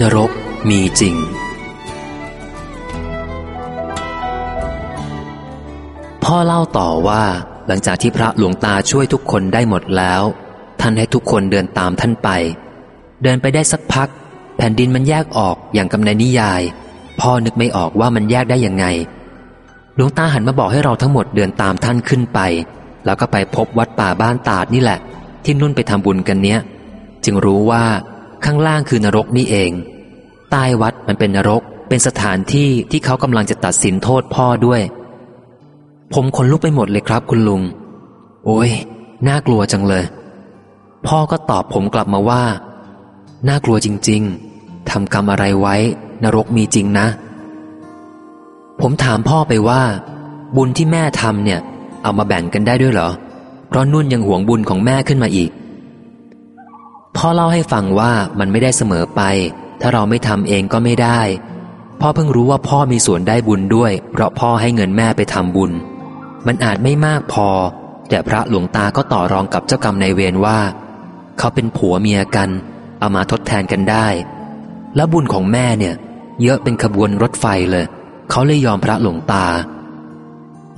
นรกมีจริง พ่อเล่าต่อว่าหลังจากที่พระหลวงตาช่วยทุกคนได้หมดแล้ว ท่านให้ทุกคนเดินตามท่านไป เดินไปได้สักพัก แผ่นดินมันแยกออกอย่างกำในนิยาย พ่อนึกไม่ออกว่ามันแยกได้ยังไง หลวงตาหันมาบอกให้เราทั้งหมดเดินตามท่านขึ้นไป แล้วก็ไปพบวัดป่าบ้านตาดนี่แหละ ที่นุ่นไปทำบุญกันเนี้ย จึงรู้ว่าข้างล่างคือนรกนี่เอง ใต้วัดมันเป็นนรก เป็นสถานที่ที่เขากำลังจะตัดสินโทษพ่อด้วย ผมขนลุกไปหมดเลยครับคุณลุง โอ้ยน่ากลัวจังเลย พ่อก็ตอบผมกลับมาว่า น่ากลัวจริง ๆทำกรรมอะไรไว้ นรกมีจริงนะ ผมถามพ่อไปว่า บุญที่แม่ทำเนี่ย เอามาแบ่งกันได้ด้วยเหรอ เพราะนุ่นยังหวงบุญของแม่ขึ้นมาอีก พ่อเล่าให้ฟังว่ามันไม่ได้เสมอไป ถ้าเราไม่ทำเองก็ไม่ได้ พ่อเพิ่งรู้ว่าพ่อมีส่วนได้บุญด้วย เพราะพ่อให้เงินแม่ไปทำบุญ มันอาจไม่มากพอ แต่พระหลวงตาก็ต่อรองกับเจ้ากรรมนายเวรว่า เขาเป็นผัวเมียกัน เอามาทดแทนกันได้ แล้วบุญของแม่เนี่ย เยอะเป็นขบวนรถไฟเลย เขาเลยยอมพระหลวงตา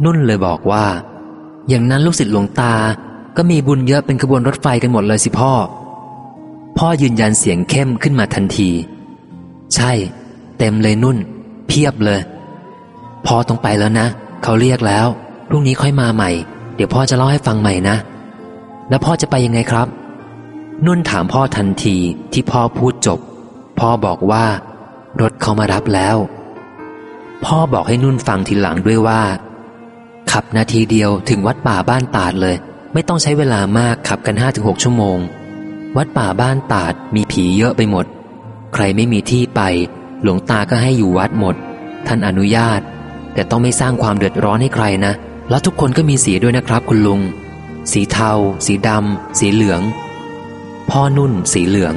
นุ่นเลยบอกว่า อย่างนั้นลูกศิษย์หลวงตาก็มีบุญเยอะเป็นขบวนรถไฟกันหมดเลยสิพ่อ พ่อยืนยันเสียงเข้มขึ้นมาทันที ใช่ เต็มเลยนุ่น เพียบเลย พอต้องไปแล้วนะ เขาเรียกแล้ว พรุ่งนี้ค่อยมาใหม่ เดี๋ยวพ่อจะเล่าให้ฟังใหม่นะ แล้วพ่อจะไปยังไงครับ นุ่นถามพ่อทันทีที่พ่อพูดจบ พ่อบอกว่า รถเขามารับแล้ว พ่อบอกให้นุ่นฟังทีหลังด้วยว่า ขับนาทีเดียวถึงวัดป่าบ้านตาดเลย ไม่ต้องใช้เวลามากขับกันห้าถึงหกชั่วโมง วัดป่าบ้านตาดมีผีเยอะไปหมด ใครไม่มีที่ไป หลวงตาก็ให้อยู่วัดหมด ท่านอนุญาต แต่ต้องไม่สร้างความเดือดร้อนให้ใครนะ แล้วทุกคนก็มีสีด้วยนะครับ คุณลุง สีเทา สีดำ สีเหลือง พ่อนุ่น สีเหลือง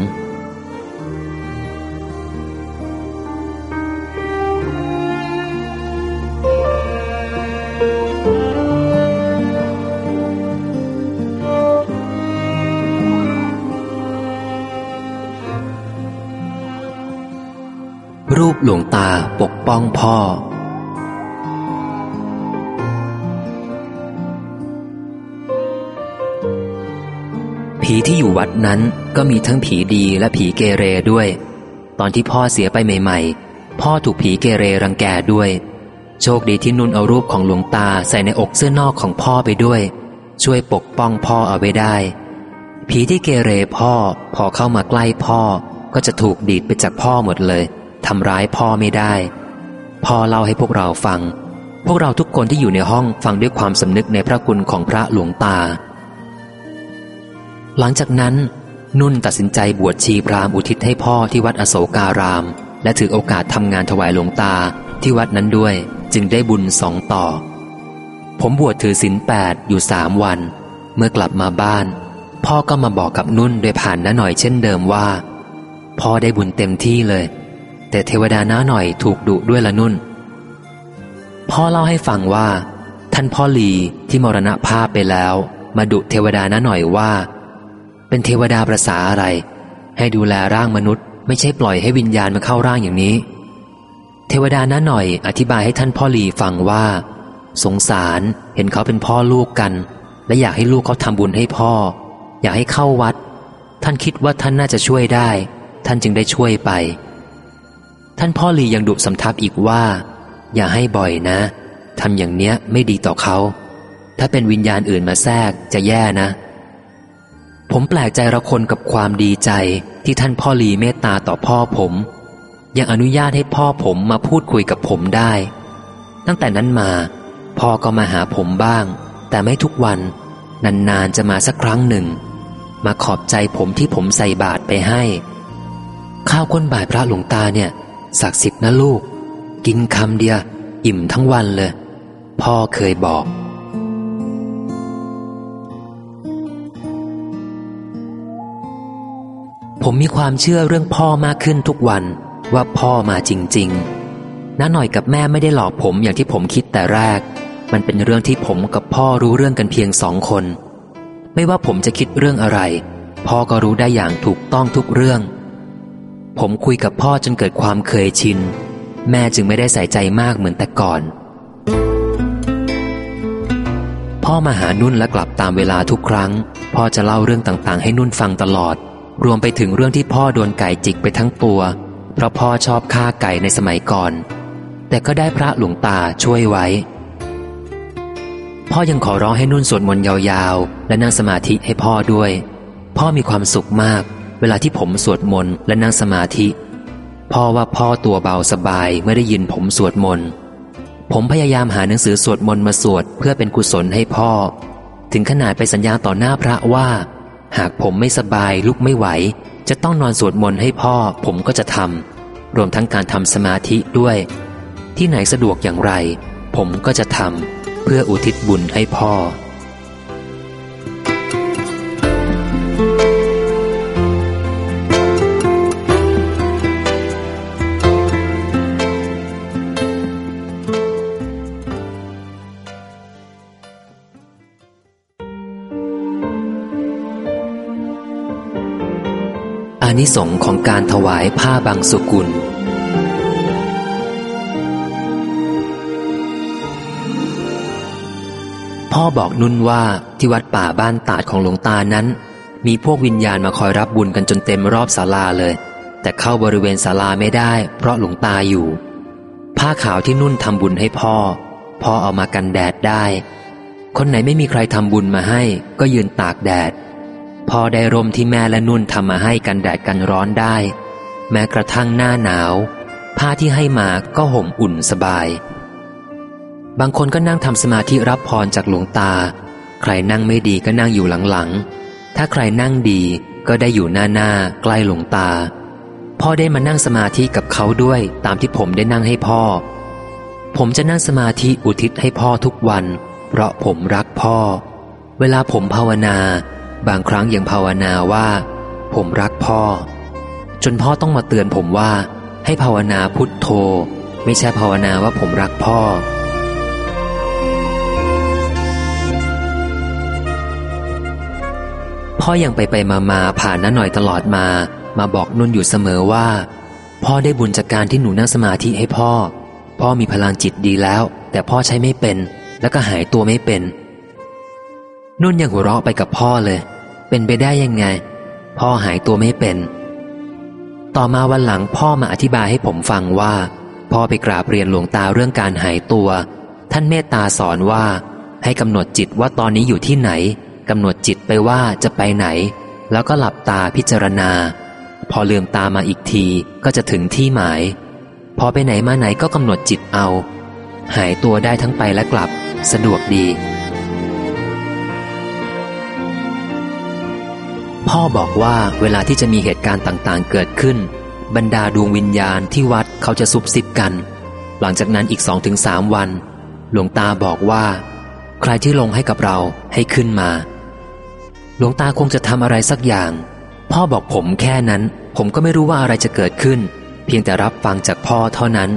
ปหลวงตาปกป้องพ่อ ผีที่อยู่วัดนั้นก็มีทั้งผีดีและผีเกเรด้วย ตอนที่พ่อเสียไปใหม่ๆ พ่อถูกผีเกเรรังแกด้วย โชคดีที่นุ่นเอารูปของหลวงตาใส่ในอกเสื้อนอกของพ่อไปด้วย ช่วยปกป้องพ่อเอาไว้ได้ ผีที่เกเรพ่อพอเข้ามาใกล้พ่อก็จะถูกดีดไปจากพ่อหมดเลย ทำร้ายพ่อไม่ได้ พ่อเล่าให้พวกเราฟัง พวกเราทุกคนที่อยู่ในห้องฟังด้วยความสำนึกในพระคุณของพระหลวงตา หลังจากนั้น นุ่นตัดสินใจบวชชีพรามอุทิศให้พ่อที่วัดอโศการาม และถือโอกาสทำงานถวายหลวงตาที่วัดนั้นด้วยจึงได้บุญสองต่อ ผมบวชถือศีลแปดอยู่สามวัน เมื่อกลับมาบ้าน พ่อก็มาบอกกับนุ่นโดยผ่านน้าหน่อยเช่นเดิมว่า พ่อได้บุญเต็มที่เลย แต่เทวดาน้าหน่อยถูกดุด้วยละนุ่น พ่อเล่าให้ฟังว่า ท่านพ่อลีที่มรณภาพไปแล้ว มาดุเทวดาน้าหน่อยว่า เป็นเทวดาประสาอะไร ให้ดูแลร่างมนุษย์ ไม่ใช่ปล่อยให้วิญญาณมาเข้าร่างอย่างนี้ เทวดาน้าหน่อย อธิบายให้ท่านพ่อลีฟังว่า สงสารเห็นเขาเป็นพ่อลูกกัน และอยากให้ลูกเขาทำบุญให้พ่อ อยากให้เข้าวัด ท่านคิดว่าท่านน่าจะช่วยได้ ท่านจึงได้ช่วยไป ท่านพ่อลียังดุสำทับอีกว่า อย่าให้บ่อยนะทำอย่างเนี้ยไม่ดีต่อเขา ถ้าเป็นวิญญาณอื่นมาแทรกจะแย่นะ ผมแปลกใจระคนกับความดีใจที่ท่านพ่อลีเมตตาต่อพ่อผม ยังอนุญาตให้พ่อผมมาพูดคุยกับผมได้ ตั้งแต่นั้นมาพ่อก็มาหาผมบ้าง แต่ไม่ทุกวัน นานๆจะมาสักครั้งหนึ่ง มาขอบใจผมที่ผมใส่บาตรไปให้ ข้าวก้นบ่ายพระหลวงตาเนี่ย ศักดิ์สิทธิ์นะลูก กินคำเดียวอิ่มทั้งวันเลย พ่อเคยบอก ผมมีความเชื่อเรื่องพ่อมากขึ้นทุกวันว่าพ่อมาจริง ๆน้าหน่อยกับแม่ไม่ได้หลอกผมอย่างที่ผมคิดแต่แรก มันเป็นเรื่องที่ผมกับพ่อรู้เรื่องกันเพียงสองคน ไม่ว่าผมจะคิดเรื่องอะไร พ่อก็รู้ได้อย่างถูกต้องทุกเรื่อง ผมคุยกับพ่อจนเกิดความเคยชิน แม่จึงไม่ได้ใส่ใจมากเหมือนแต่ก่อน พ่อมาหานุ่นและกลับตามเวลาทุกครั้ง พ่อจะเล่าเรื่องต่างๆ ให้นุ่นฟังตลอด รวมไปถึงเรื่องที่พ่อโดนไก่จิกไปทั้งตัว เพราะพ่อชอบฆ่าไก่ในสมัยก่อน แต่ก็ได้พระหลวงตาช่วยไว้ พ่อยังขอร้องให้นุ่นสวดมนต์ยาวๆ และนั่งสมาธิให้พ่อด้วย พ่อมีความสุขมาก เวลาที่ผมสวดมนต์และนั่งสมาธิ พ่อว่าพ่อตัวเบาสบายเมื่อได้ยินผมสวดมนต์ผมพยายามหาหนังสือสวดมนต์มาสวดเพื่อเป็นกุศลให้พ่อ ถึงขนาดไปสัญญาต่อหน้าพระว่า หากผมไม่สบายลุกไม่ไหว จะต้องนอนสวดมนต์ให้พ่อ ผมก็จะทำรวมทั้งการทำสมาธิด้วย ที่ไหนสะดวกอย่างไร ผมก็จะทำเพื่ออุทิศบุญให้พ่อ อานิสงส์ของการถวายผ้าบางสุกุล พ่อบอกนุ่นว่าที่วัดป่าบ้านตาดของหลวงตานั้น มีพวกวิญญาณมาคอยรับบุญกันจนเต็มรอบศาลาเลย แต่เข้าบริเวณศาลาไม่ได้ เพราะหลวงตาอยู่ ผ้าขาวที่นุ่นทำบุญให้พ่อ พ่อเอามากันแดดได้ คนไหนไม่มีใครทำบุญมาให้ ก็ยืนตากแดด พอได้ร่มที่แม่และนุ่นทำมาให้กันแดดกันร้อนได้ แม้กระทั่งหน้าหนาว ผ้าที่ให้มาก็ห่มอุ่นสบาย บางคนก็นั่งทำสมาธิรับพรจากหลวงตา ใครนั่งไม่ดีก็นั่งอยู่หลังๆ ถ้าใครนั่งดีก็ได้อยู่หน้าหน้าใกล้หลวงตา พ่อได้มานั่งสมาธิกับเขาด้วยตามที่ผมได้นั่งให้พ่อ ผมจะนั่งสมาธิอุทิศให้พ่อทุกวัน เพราะผมรักพ่อ เวลาผมภาวนา บางครั้งยังภาวนาว่า ผมรักพ่อ จนพ่อต้องมาเตือนผมว่า ให้ภาวนาพุทโธ ไม่ใช่ภาวนาว่าผมรักพ่อ พ่อยังไปไปมามาผ่านน้าหน่อยตลอดมา มาบอกนุ่นอยู่เสมอว่า พ่อได้บุญจากการที่หนูนั่งสมาธิให้พ่อ พ่อมีพลังจิตดีแล้ว แต่พ่อใช้ไม่เป็น แล้วก็หายตัวไม่เป็นนุ่นยังหัวเราะไปกับพ่อเลย เป็นไปได้ยังไง พ่อหายตัวไม่เป็น ต่อมาวันหลังพ่อมาอธิบายให้ผมฟังว่า พ่อไปกราบเรียนหลวงตาเรื่องการหายตัว ท่านเมตตาสอนว่า ให้กำหนดจิตว่าตอนนี้อยู่ที่ไหนกำหนดจิตไปว่าจะไปไหน แล้วก็หลับตาพิจารณา พอลืมตามาอีกทีก็จะถึงที่หมาย พอไปไหนมาไหนก็กำหนดจิตเอา หายตัวได้ทั้งไปและกลับ สะดวกดี พ่อบอกว่าเวลาที่จะมีเหตุการณ์ต่างๆ เกิดขึ้น บรรดาดวงวิญญาณที่วัดเขาจะซุบซิบกัน หลังจากนั้นอีกสองถึงสามวัน หลวงตาบอกว่า ใครที่ลงให้กับเราให้ขึ้นมา หลวงตาคงจะทำอะไรสักอย่าง พ่อบอกผมแค่นั้น ผมก็ไม่รู้ว่าอะไรจะเกิดขึ้น เพียงแต่รับฟังจากพ่อเท่านั้น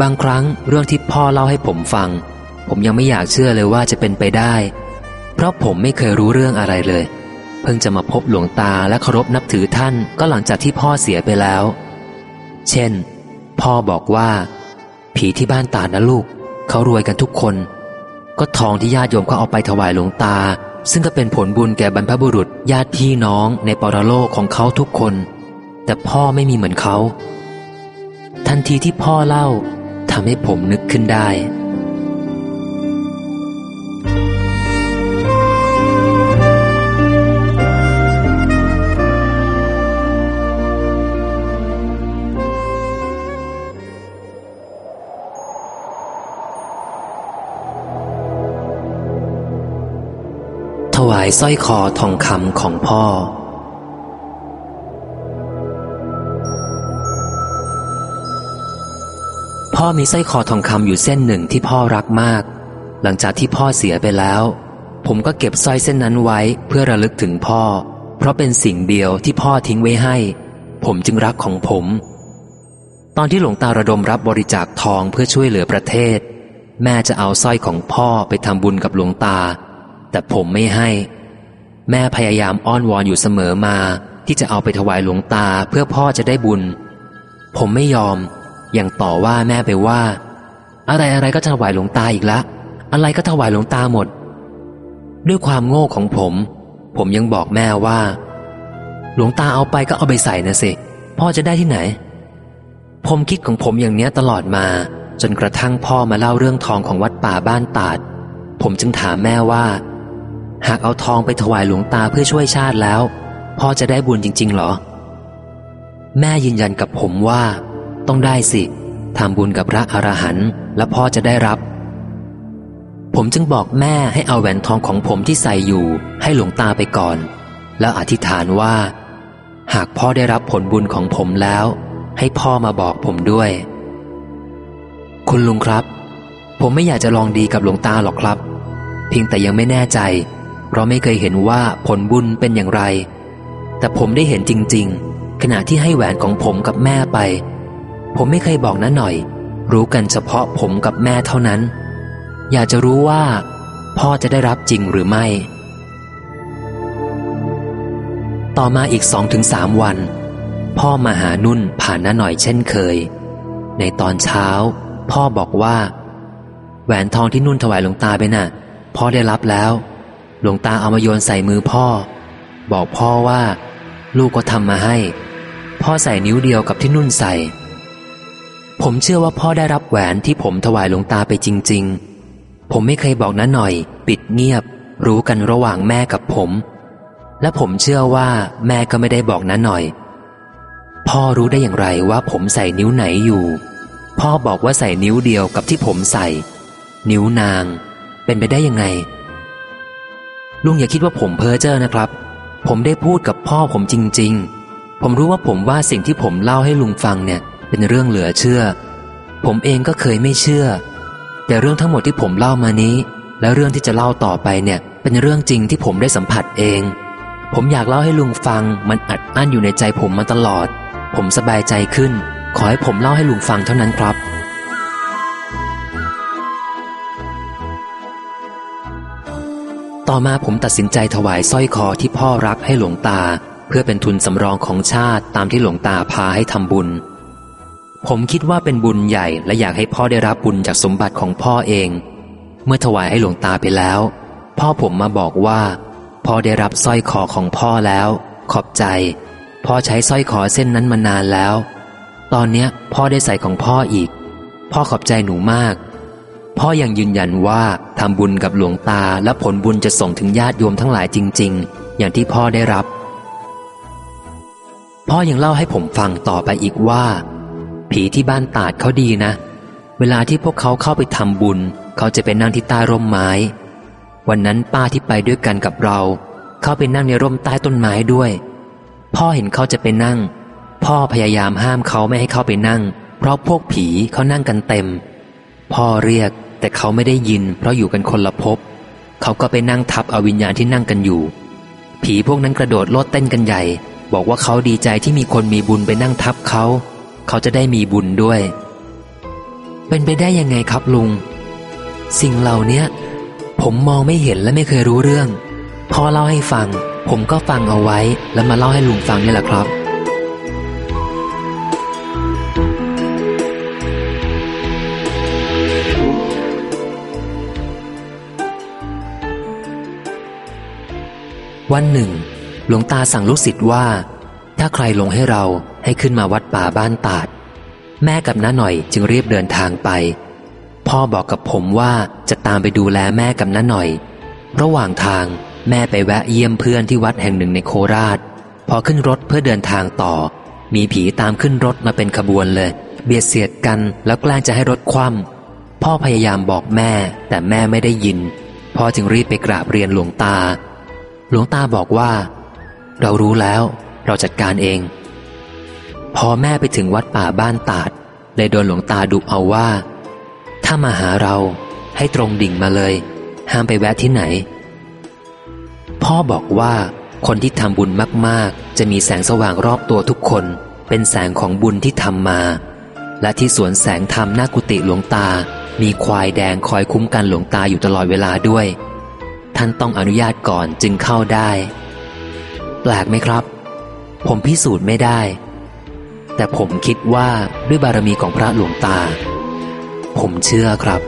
บางครั้งเรื่องที่พ่อเล่าให้ผมฟัง ผมยังไม่อยากเชื่อเลยว่าจะเป็นไปได้ เพราะผมไม่เคยรู้เรื่องอะไรเลย เพิ่งจะมาพบหลวงตาและเคารพนับถือท่านก็หลังจากที่พ่อเสียไปแล้ว เช่น พ่อบอกว่า ผีที่บ้านตานะลูก เขารวยกันทุกคน ก็ทองที่ญาติโยมเขาเอาไปถวายหลวงตา ซึ่งก็เป็นผลบุญแก่บรรพบุรุษญาติพี่น้องในปรโลกของเขาทุกคน แต่พ่อไม่มีเหมือนเขา ทันทีที่พ่อเล่าทำให้ผมนึกขึ้นได้ายสร้อยคอทองคำของพ่อ พ่อมีสร้อยคอทองคำอยู่เส้นหนึ่งที่พ่อรักมาก หลังจากที่พ่อเสียไปแล้ว ผมก็เก็บสร้อยเส้นนั้นไว้เพื่อระลึกถึงพ่อ เพราะเป็นสิ่งเดียวที่พ่อทิ้งไว้ให้ ผมจึงรักของผม ตอนที่หลวงตาระดมรับบริจาคทองเพื่อช่วยเหลือประเทศ แม่จะเอาสร้อยของพ่อไปทำบุญกับหลวงตา แต่ผมไม่ให้ แม่พยายามอ้อนวอนอยู่เสมอมา ที่จะเอาไปถวายหลวงตาเพื่อพ่อจะได้บุญ ผมไม่ยอม อยังต่อว่าแม่ไปว่า อะไรอะไรก็ถวายหลวงตาอีกละ อะไรก็ถวายหลวงตาหมด ด้วยความโง่ของผม ผมยังบอกแม่ว่า หลวงตาเอาไปก็เอาไปใส่นะสิพ่อจะได้ที่ไหน ผมคิดของผมอย่างเนี้ยตลอดมา จนกระทั่งพ่อมาเล่าเรื่องทองของวัดป่าบ้านตาด ผมจึงถามแม่ว่า หากเอาทองไปถวายหลวงตาเพื่อช่วยชาติแล้ว พ่อจะได้บุญจริง ๆ หรอ แม่ยืนยันกับผมว่า ต้องได้สิทำบุญกับพระอรหันต์และพ่อจะได้รับ ผมจึงบอกแม่ให้เอาแหวนทองของผมที่ใส่อยู่ ให้หลวงตาไปก่อน แล้วอธิษฐานว่า หากพ่อได้รับผลบุญของผมแล้ว ให้พ่อมาบอกผมด้วย คุณลุงครับ ผมไม่อยากจะลองดีกับหลวงตาหรอกครับ เพียงแต่ยังไม่แน่ใจ เพราะไม่เคยเห็นว่าผลบุญเป็นอย่างไร แต่ผมได้เห็นจริง ๆ ขณะที่ให้แหวนของผมกับแม่ไป ผมไม่เคยบอกนะหน่อย รู้กันเฉพาะผมกับแม่เท่านั้น อยากจะรู้ว่า พ่อจะได้รับจริงหรือไม่ ต่อมาอีกสองถึงสามวัน พ่อมาหานุ่นผ่านน้าหน่อยเช่นเคย ในตอนเช้า พ่อบอกว่า แหวนทองที่นุ่นถวายหลวงตาไปน่ะพ่อได้รับแล้ว หลวงตาเอามาโยนใส่มือพ่อ บอกพ่อว่า ลูกก็ทำมาให้ พ่อใส่นิ้วเดียวกับที่นุ่นใส่ ผมเชื่อว่าพ่อได้รับแหวนที่ผมถวายหลวงตาไปจริง ๆ ผมไม่เคยบอกน้าหน่อย ปิดเงียบ รู้กันระหว่างแม่กับผม และผมเชื่อว่าแม่ก็ไม่ได้บอกน้าหน่อย พ่อรู้ได้อย่างไรว่าผมใส่นิ้วไหนอยู่ พ่อบอกว่าใส่นิ้วเดียวกับที่ผมใส่ นิ้วนาง เป็นไปได้ยังไง ลุงอย่าคิดว่าผมเพ้อเจ้อนะครับ ผมได้พูดกับพ่อผมจริง ๆ ผมรู้ว่าผมว่าสิ่งที่ผมเล่าให้ลุงฟังเนี่ย เป็นเรื่องเหลือเชื่อ ผมเองก็เคยไม่เชื่อ แต่เรื่องทั้งหมดที่ผมเล่ามานี้ และเรื่องที่จะเล่าต่อไปเนี่ย เป็นเรื่องจริงที่ผมได้สัมผัสเอง ผมอยากเล่าให้ลุงฟัง มันอัดอั้นอยู่ในใจผมมาตลอด ผมสบายใจขึ้น ขอให้ผมเล่าให้ลุงฟังเท่านั้นครับ ต่อมาผมตัดสินใจถวายสร้อยคอที่พ่อรักให้หลวงตา เพื่อเป็นทุนสำรองของชาติตามที่หลวงตาพาให้ทำบุญ ผมคิดว่าเป็นบุญใหญ่และอยากให้พ่อได้รับบุญจากสมบัติของพ่อเอง เมื่อถวายให้หลวงตาไปแล้ว พ่อผมมาบอกว่า พ่อได้รับสร้อยคอของพ่อแล้ว ขอบใจ พ่อใช้สร้อยคอเส้นนั้นมานานแล้ว ตอนเนี้ยพ่อได้ใส่ของพ่ออีก พ่อขอบใจหนูมาก พ่อยังยืนยันว่าทำบุญกับหลวงตาและผลบุญจะส่งถึงญาติโยมทั้งหลายจริง ๆ อย่างที่พ่อได้รับ พ่อยังเล่าให้ผมฟังต่อไปอีกว่า ผีที่บ้านตาดเขาดีนะ เวลาที่พวกเขาเข้าไปทำบุญ เขาจะไปนั่งที่ใต้ร่มไม้ วันนั้นป้าที่ไปด้วยกันกับเรา เข้าไปนั่งในร่มใต้ต้นไม้ด้วย พ่อเห็นเขาจะไปนั่ง พ่อพยายามห้ามเขาไม่ให้เข้าไปนั่ง เพราะพวกผีเขานั่งกันเต็ม พ่อเรียก แต่เขาไม่ได้ยิน เพราะอยู่กันคนละภพเขาก็ไปนั่งทับอวิญญาณที่นั่งกันอยู่ ผีพวกนั้นกระโดดโลดเต้นกันใหญ่ บอกว่าเขาดีใจที่มีคนมีบุญไปนั่งทับเขา เขาจะได้มีบุญด้วย เป็นไปได้ยังไงครับลุง สิ่งเหล่านี้ผมมองไม่เห็นและไม่เคยรู้เรื่อง พอเล่าให้ฟัง ผมก็ฟังเอาไว้แล้วมาเล่าให้ลุงฟังนี่แหละครับ วันหนึ่ง หลวงตาสั่งลูกศิษย์ว่า ถ้าใครลงให้เราให้ขึ้นมาวัดป่าบ้านตาด แม่กับน้าหน่อยจึงรีบเดินทางไป พ่อบอกกับผมว่าจะตามไปดูแลแม่กับน้าหน่อย ระหว่างทางแม่ไปแวะเยี่ยมเพื่อนที่วัดแห่งหนึ่งในโคราช พอขึ้นรถเพื่อเดินทางต่อ มีผีตามขึ้นรถมาเป็นขบวนเลย เบียดเสียดกันแล้วแกล้งจะให้รถคว่ำพ่อพยายามบอกแม่แต่แม่ไม่ได้ยินพ่อจึงรีบไปกราบเรียนหลวงตา หลวงตาบอกว่า เรารู้แล้วเราจัดการเอง พอแม่ไปถึงวัดป่าบ้านตาดเลยโดนหลวงตาดุเอาว่า ถ้ามาหาเราให้ตรงดิ่งมาเลย ห้ามไปแวะที่ไหน พ่อบอกว่าคนที่ทำบุญมากๆ จะมีแสงสว่างรอบตัวทุกคน เป็นแสงของบุญที่ทำมา และที่สวนแสงธรรมหน้ากุฏิหลวงตา มีควายแดงคอยคุ้มกันหลวงตาอยู่ตลอดเวลาด้วย ท่านต้องอนุญาตก่อนจึงเข้าได้ แปลกไหมครับ ผมพิสูจน์ไม่ได้ แต่ผมคิดว่าด้วยบารมีของพระหลวงตา ผมเชื่อครับ